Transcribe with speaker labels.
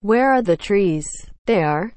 Speaker 1: Where are the trees? They are